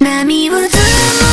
波をずむ